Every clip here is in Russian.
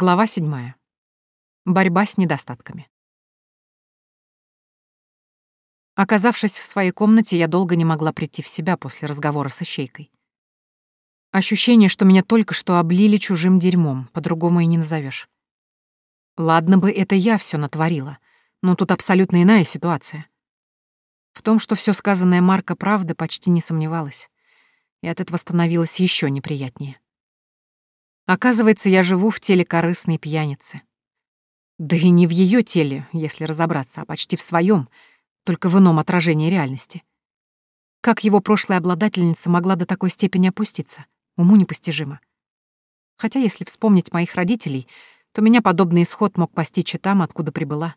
Глава седьмая. Борьба с недостатками. Оказавшись в своей комнате, я долго не могла прийти в себя после разговора с ищейкой. Ощущение, что меня только что облили чужим дерьмом, по-другому и не назовешь. Ладно бы это я все натворила, но тут абсолютно иная ситуация. В том, что все сказанное Марка правда, почти не сомневалась, и от этого становилось еще неприятнее. Оказывается, я живу в теле корыстной пьяницы. Да и не в ее теле, если разобраться, а почти в своем, только в ином отражении реальности. Как его прошлая обладательница могла до такой степени опуститься? Уму непостижимо. Хотя, если вспомнить моих родителей, то меня подобный исход мог постичь и там, откуда прибыла.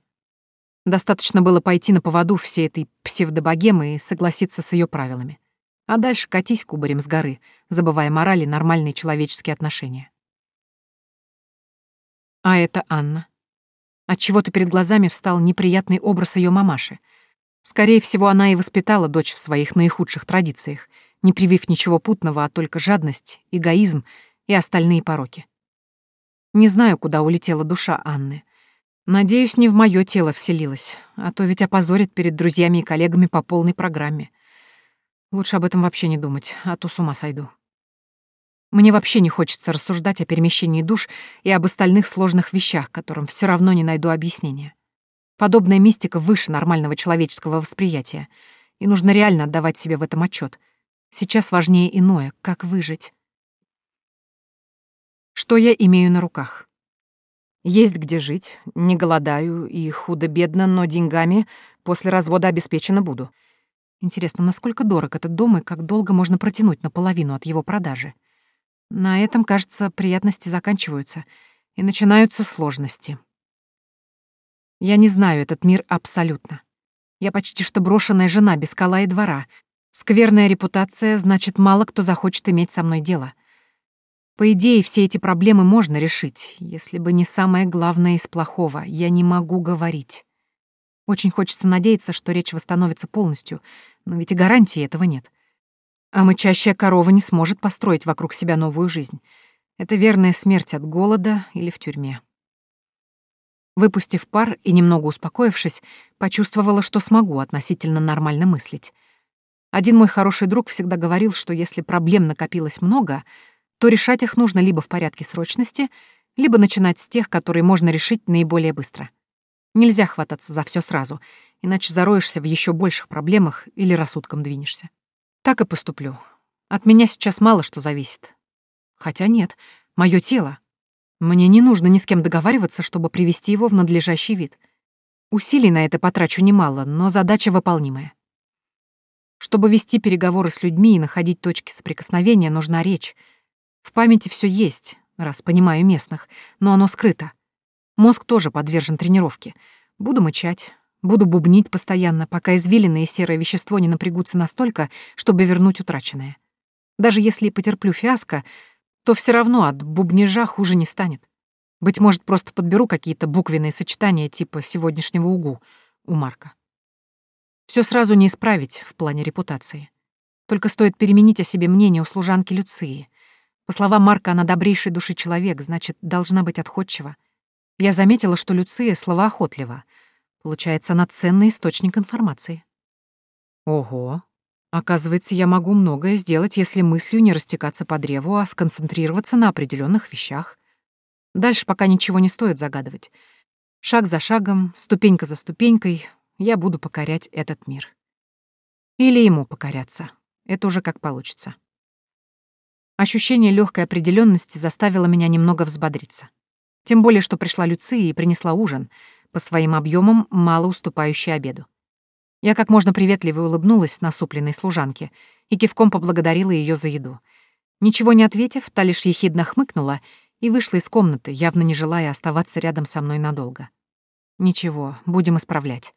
Достаточно было пойти на поводу всей этой псевдобогемы и согласиться с ее правилами. А дальше катись кубарем с горы, забывая мораль и нормальные человеческие отношения. А это Анна. Отчего-то перед глазами встал неприятный образ ее мамаши. Скорее всего, она и воспитала дочь в своих наихудших традициях, не привив ничего путного, а только жадность, эгоизм и остальные пороки. Не знаю, куда улетела душа Анны. Надеюсь, не в мое тело вселилась, а то ведь опозорит перед друзьями и коллегами по полной программе. Лучше об этом вообще не думать, а то с ума сойду. Мне вообще не хочется рассуждать о перемещении душ и об остальных сложных вещах, которым все равно не найду объяснения. Подобная мистика выше нормального человеческого восприятия, и нужно реально отдавать себе в этом отчет. Сейчас важнее иное — как выжить. Что я имею на руках? Есть где жить, не голодаю и худо-бедно, но деньгами после развода обеспечена буду. Интересно, насколько дорог этот дом и как долго можно протянуть наполовину от его продажи? На этом, кажется, приятности заканчиваются, и начинаются сложности. Я не знаю этот мир абсолютно. Я почти что брошенная жена без кола и двора. Скверная репутация, значит, мало кто захочет иметь со мной дело. По идее, все эти проблемы можно решить, если бы не самое главное из плохого — я не могу говорить. Очень хочется надеяться, что речь восстановится полностью, но ведь и гарантии этого нет. А мычащая корова не сможет построить вокруг себя новую жизнь. Это верная смерть от голода или в тюрьме. Выпустив пар и немного успокоившись, почувствовала, что смогу относительно нормально мыслить. Один мой хороший друг всегда говорил, что если проблем накопилось много, то решать их нужно либо в порядке срочности, либо начинать с тех, которые можно решить наиболее быстро. Нельзя хвататься за все сразу, иначе зароешься в еще больших проблемах или рассудком двинешься. Так и поступлю. От меня сейчас мало что зависит. Хотя нет, мое тело. Мне не нужно ни с кем договариваться, чтобы привести его в надлежащий вид. Усилий на это потрачу немало, но задача выполнимая. Чтобы вести переговоры с людьми и находить точки соприкосновения, нужна речь. В памяти все есть, раз понимаю местных, но оно скрыто. Мозг тоже подвержен тренировке. Буду мычать, Буду бубнить постоянно, пока извилины и серое вещество не напрягутся настолько, чтобы вернуть утраченное. Даже если потерплю фиаско, то все равно от бубнежа хуже не станет. Быть может, просто подберу какие-то буквенные сочетания типа сегодняшнего угу у Марка. Все сразу не исправить в плане репутации. Только стоит переменить о себе мнение у служанки Люции. По словам Марка, она добрейшей души человек, значит, должна быть отходчива. Я заметила, что Люция словоохотлива — Получается, она ценный источник информации. Ого. Оказывается, я могу многое сделать, если мыслью не растекаться по древу, а сконцентрироваться на определенных вещах. Дальше пока ничего не стоит загадывать. Шаг за шагом, ступенька за ступенькой я буду покорять этот мир. Или ему покоряться. Это уже как получится. Ощущение легкой определенности заставило меня немного взбодриться. Тем более, что пришла Люция и принесла ужин — по своим объемам мало уступающий обеду. Я как можно приветливо улыбнулась насупленной служанке и кивком поблагодарила ее за еду. Ничего не ответив, та лишь ехидно хмыкнула и вышла из комнаты, явно не желая оставаться рядом со мной надолго. Ничего, будем исправлять.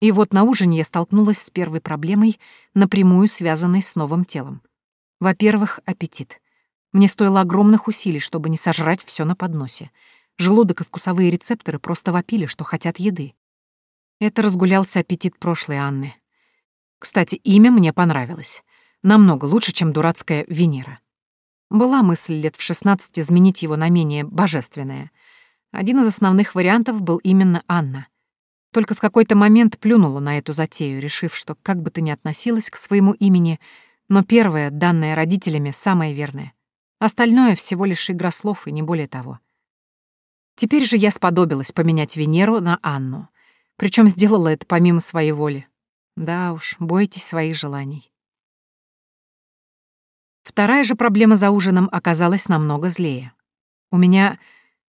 И вот на ужине я столкнулась с первой проблемой, напрямую связанной с новым телом. Во-первых, аппетит. Мне стоило огромных усилий, чтобы не сожрать все на подносе — Желудок и вкусовые рецепторы просто вопили, что хотят еды. Это разгулялся аппетит прошлой Анны. Кстати, имя мне понравилось. Намного лучше, чем дурацкая Венера. Была мысль лет в 16 изменить его на менее божественное. Один из основных вариантов был именно Анна. Только в какой-то момент плюнула на эту затею, решив, что как бы ты ни относилась к своему имени, но первое, данное родителями, самое верное. Остальное всего лишь игра слов и не более того. Теперь же я сподобилась поменять Венеру на Анну. Причем сделала это помимо своей воли. Да уж, бойтесь своих желаний. Вторая же проблема за ужином оказалась намного злее. У меня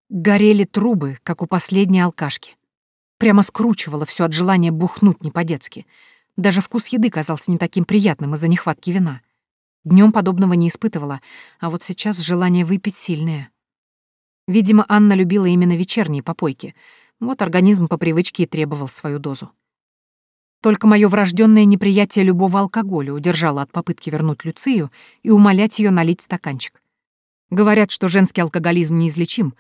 горели трубы, как у последней алкашки. Прямо скручивало все от желания бухнуть не по-детски. Даже вкус еды казался не таким приятным из-за нехватки вина. Днем подобного не испытывала, а вот сейчас желание выпить сильное. Видимо, Анна любила именно вечерние попойки. Вот организм по привычке и требовал свою дозу. Только мое врожденное неприятие любого алкоголя удержало от попытки вернуть Люцию и умолять ее налить стаканчик. Говорят, что женский алкоголизм неизлечим,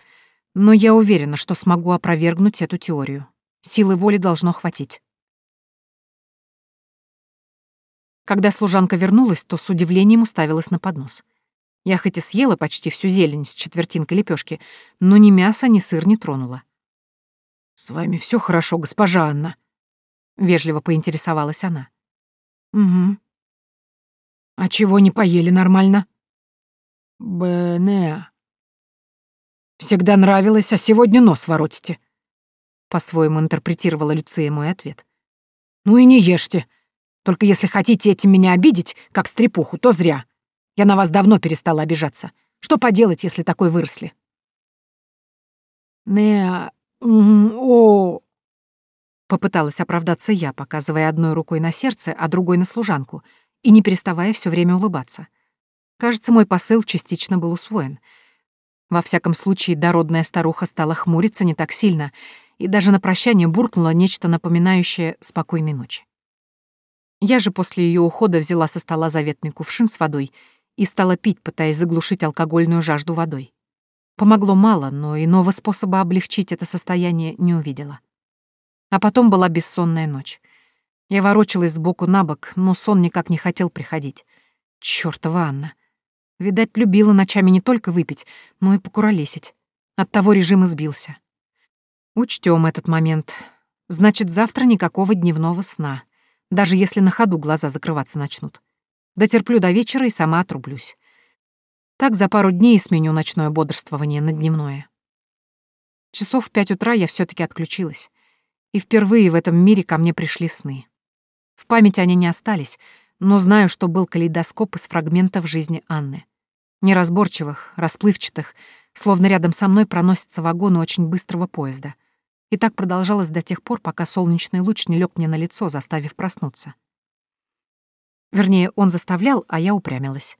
но я уверена, что смогу опровергнуть эту теорию. Силы воли должно хватить. Когда служанка вернулась, то с удивлением уставилась на поднос. Я хоть и съела почти всю зелень с четвертинкой лепешки, но ни мяса, ни сыр не тронула. «С вами все хорошо, госпожа Анна», Вежливо поинтересовалась она. Угу. А чего не поели нормально? Бене. Всегда нравилось, а сегодня нос воротите. По-своему интерпретировала Люция мой ответ. Ну и не ешьте. Только если хотите этим меня обидеть, как стрепуху, то зря. Я на вас давно перестала обижаться. Что поделать, если такой выросли? Не... О... Попыталась оправдаться я, показывая одной рукой на сердце, а другой на служанку, и не переставая все время улыбаться. Кажется, мой посыл частично был усвоен. Во всяком случае, дородная старуха стала хмуриться не так сильно и даже на прощание буркнула нечто напоминающее «спокойной ночи». Я же после ее ухода взяла со стола заветный кувшин с водой и стала пить, пытаясь заглушить алкогольную жажду водой. Помогло мало, но иного способа облегчить это состояние не увидела. А потом была бессонная ночь. Я ворочалась сбоку на бок, но сон никак не хотел приходить. Чёртова Анна. Видать, любила ночами не только выпить, но и покуролесить. Оттого режим избился. Учтем этот момент. Значит, завтра никакого дневного сна, даже если на ходу глаза закрываться начнут. Дотерплю до вечера и сама отрублюсь. Так за пару дней сменю ночное бодрствование на дневное. Часов в пять утра я все таки отключилась. И впервые в этом мире ко мне пришли сны. В памяти они не остались, но знаю, что был калейдоскоп из фрагментов жизни Анны. Неразборчивых, расплывчатых, словно рядом со мной проносятся вагоны очень быстрого поезда. И так продолжалось до тех пор, пока солнечный луч не лег мне на лицо, заставив проснуться. Вернее, он заставлял, а я упрямилась.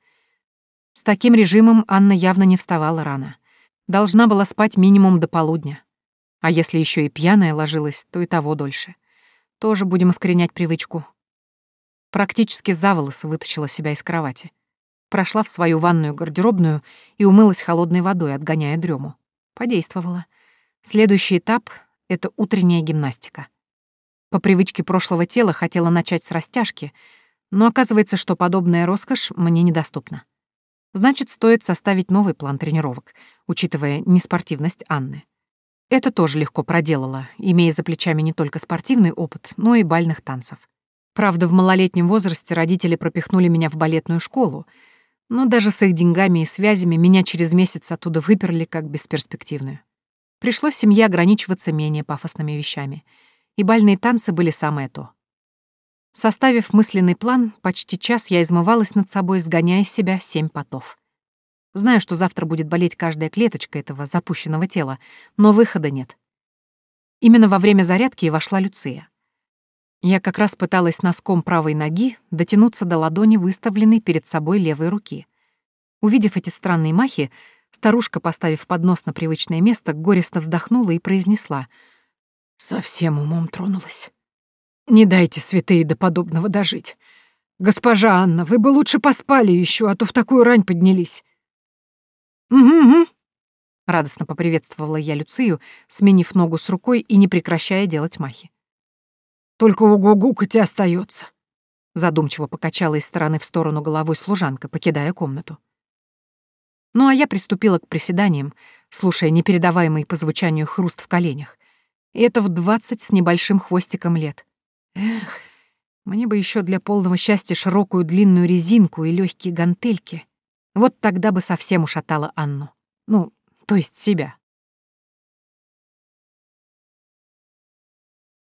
С таким режимом Анна явно не вставала рано. Должна была спать минимум до полудня. А если еще и пьяная ложилась, то и того дольше. Тоже будем искоренять привычку. Практически за волосы вытащила себя из кровати. Прошла в свою ванную гардеробную и умылась холодной водой, отгоняя дрему. Подействовала. Следующий этап — это утренняя гимнастика. По привычке прошлого тела хотела начать с растяжки, но оказывается, что подобная роскошь мне недоступна. Значит, стоит составить новый план тренировок, учитывая неспортивность Анны. Это тоже легко проделала, имея за плечами не только спортивный опыт, но и бальных танцев. Правда, в малолетнем возрасте родители пропихнули меня в балетную школу, но даже с их деньгами и связями меня через месяц оттуда выперли как бесперспективную. Пришлось семье ограничиваться менее пафосными вещами, и бальные танцы были самое то. Составив мысленный план, почти час я измывалась над собой, сгоняя из себя семь потов. Знаю, что завтра будет болеть каждая клеточка этого запущенного тела, но выхода нет. Именно во время зарядки и вошла Люция. Я как раз пыталась носком правой ноги дотянуться до ладони, выставленной перед собой левой руки. Увидев эти странные махи, старушка, поставив поднос на привычное место, горестно вздохнула и произнесла. «Совсем умом тронулась. Не дайте, святые, до подобного дожить. Госпожа Анна, вы бы лучше поспали еще, а то в такую рань поднялись. «Угу-угу», — радостно поприветствовала я Люцию, сменив ногу с рукой и не прекращая делать махи. «Только у Гугукати остается. задумчиво покачала из стороны в сторону головой служанка, покидая комнату. Ну а я приступила к приседаниям, слушая непередаваемый по звучанию хруст в коленях. И это в двадцать с небольшим хвостиком лет. Эх, мне бы еще для полного счастья широкую длинную резинку и легкие гантельки. Вот тогда бы совсем ушатала Анну. Ну, то есть себя.